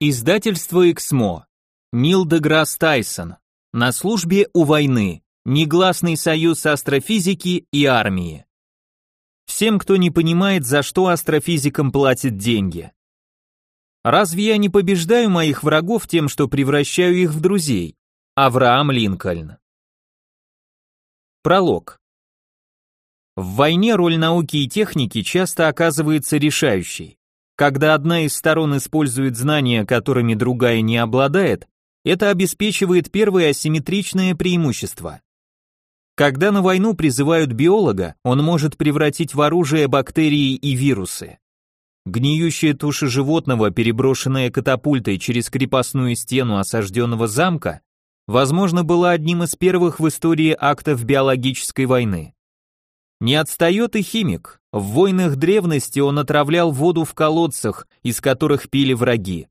Издательство «Эксмо». Нил Деграсс Тайсон. На службе у войны. Негласный союз астрофизики и армии. Всем, кто не понимает, за что астрофизикам платят деньги. Разве я не побеждаю моих врагов тем, что превращаю их в друзей? Авраам Линкольн. Пролог. В войне роль науки и техники часто оказывается решающей. Когда одна из сторон использует знания, которыми другая не обладает, это обеспечивает первое асимметричное преимущество. Когда на войну призывают биолога, он может превратить в оружие бактерии и вирусы. Гниющая туша животного, переброшенная катапультой через крепостную стену осажденного замка, возможно, была одним из первых в истории актов биологической войны. Не отстает и химик. В войнах древности он отравлял воду в колодцах, из которых пили враги.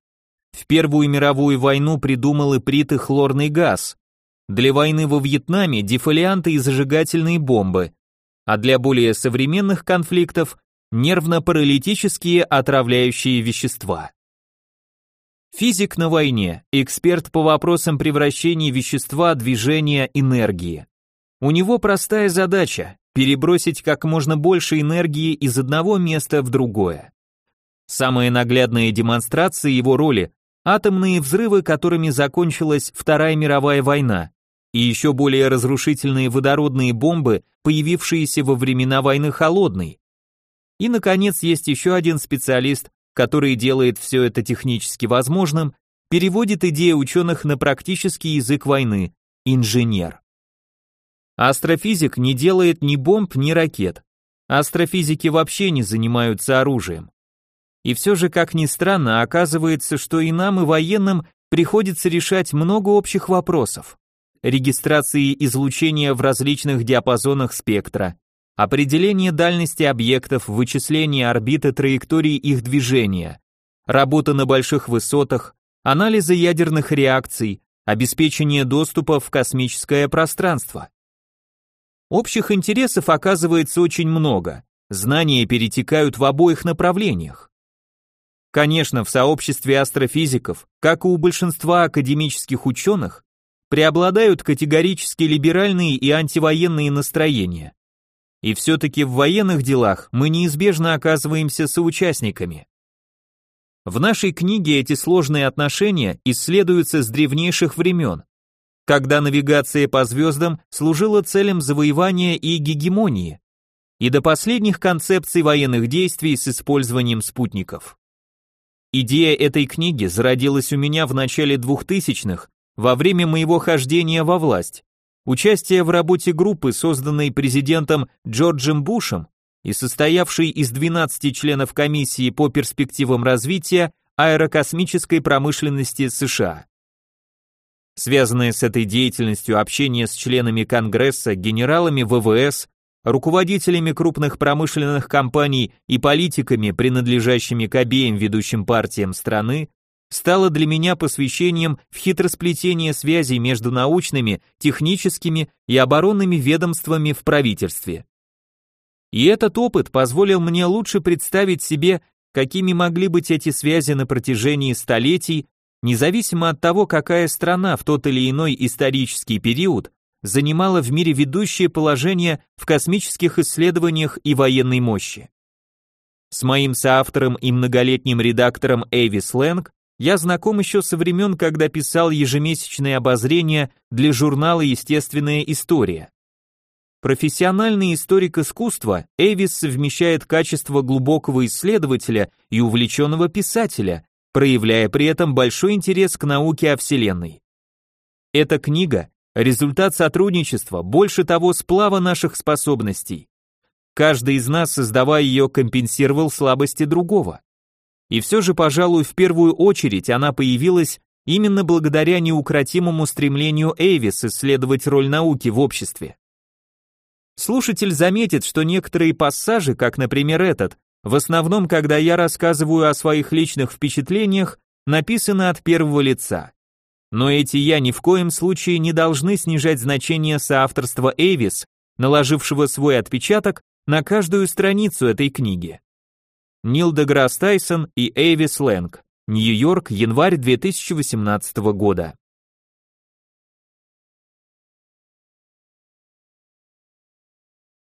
В Первую мировую войну придумал и прит и хлорный газ. Для войны во Вьетнаме дефолианты и зажигательные бомбы, а для более современных конфликтов нервно-паралитические отравляющие вещества. Физик на войне, эксперт по вопросам превращения вещества, движения, энергии. У него простая задача перебросить как можно больше энергии из одного места в другое. Самая наглядная демонстрация его роли – атомные взрывы, которыми закончилась Вторая мировая война, и еще более разрушительные водородные бомбы, появившиеся во времена войны холодной. И, наконец, есть еще один специалист, который делает все это технически возможным, переводит идеи ученых на практический язык войны – инженер. Астрофизик не делает ни бомб, ни ракет. Астрофизики вообще не занимаются оружием. И все же, как ни странно, оказывается, что и нам, и военным приходится решать много общих вопросов. Регистрации излучения в различных диапазонах спектра, определение дальности объектов, вычисление орбиты траектории их движения, работа на больших высотах, анализы ядерных реакций, обеспечение доступа в космическое пространство. Общих интересов оказывается очень много, знания перетекают в обоих направлениях. Конечно, в сообществе астрофизиков, как и у большинства академических ученых, преобладают категорически либеральные и антивоенные настроения. И все-таки в военных делах мы неизбежно оказываемся соучастниками. В нашей книге эти сложные отношения исследуются с древнейших времен, когда навигация по звездам служила целям завоевания и гегемонии, и до последних концепций военных действий с использованием спутников. Идея этой книги зародилась у меня в начале 2000-х, во время моего хождения во власть, участие в работе группы, созданной президентом Джорджем Бушем и состоявшей из 12 членов комиссии по перспективам развития аэрокосмической промышленности США. Связанное с этой деятельностью общение с членами Конгресса, генералами ВВС, руководителями крупных промышленных компаний и политиками, принадлежащими к обеим ведущим партиям страны, стало для меня посвящением в хитросплетение связей между научными, техническими и оборонными ведомствами в правительстве. И этот опыт позволил мне лучше представить себе, какими могли быть эти связи на протяжении столетий Независимо от того, какая страна в тот или иной исторический период занимала в мире ведущее положение в космических исследованиях и военной мощи. С моим соавтором и многолетним редактором Эвис Лэнг я знаком еще со времен, когда писал ежемесячные обозрения для журнала «Естественная история». Профессиональный историк искусства Эвис совмещает качество глубокого исследователя и увлеченного писателя, проявляя при этом большой интерес к науке о Вселенной. Эта книга – результат сотрудничества, больше того, сплава наших способностей. Каждый из нас, создавая ее, компенсировал слабости другого. И все же, пожалуй, в первую очередь она появилась именно благодаря неукротимому стремлению Эйвис исследовать роль науки в обществе. Слушатель заметит, что некоторые пассажи, как, например, этот, в основном, когда я рассказываю о своих личных впечатлениях, написано от первого лица. Но эти я ни в коем случае не должны снижать значение соавторства Эвис, наложившего свой отпечаток на каждую страницу этой книги. Нил Деграсс Тайсон и Эвис Лэнг. Нью-Йорк, январь 2018 года.